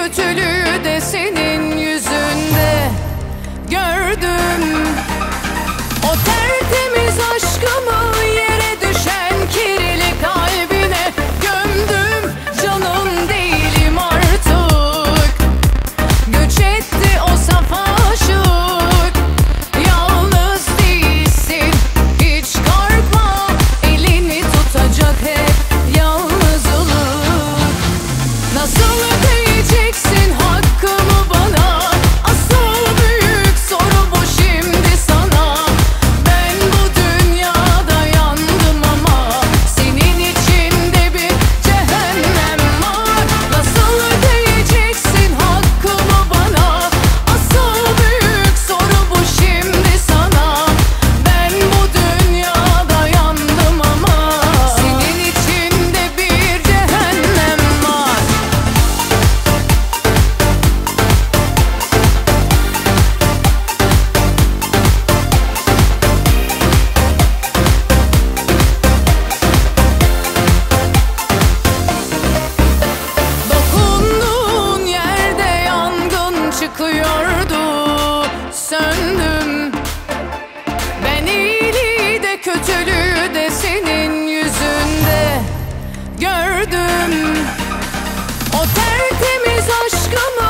kötülüğü de senin Gördüm. O tertemiz aşkımı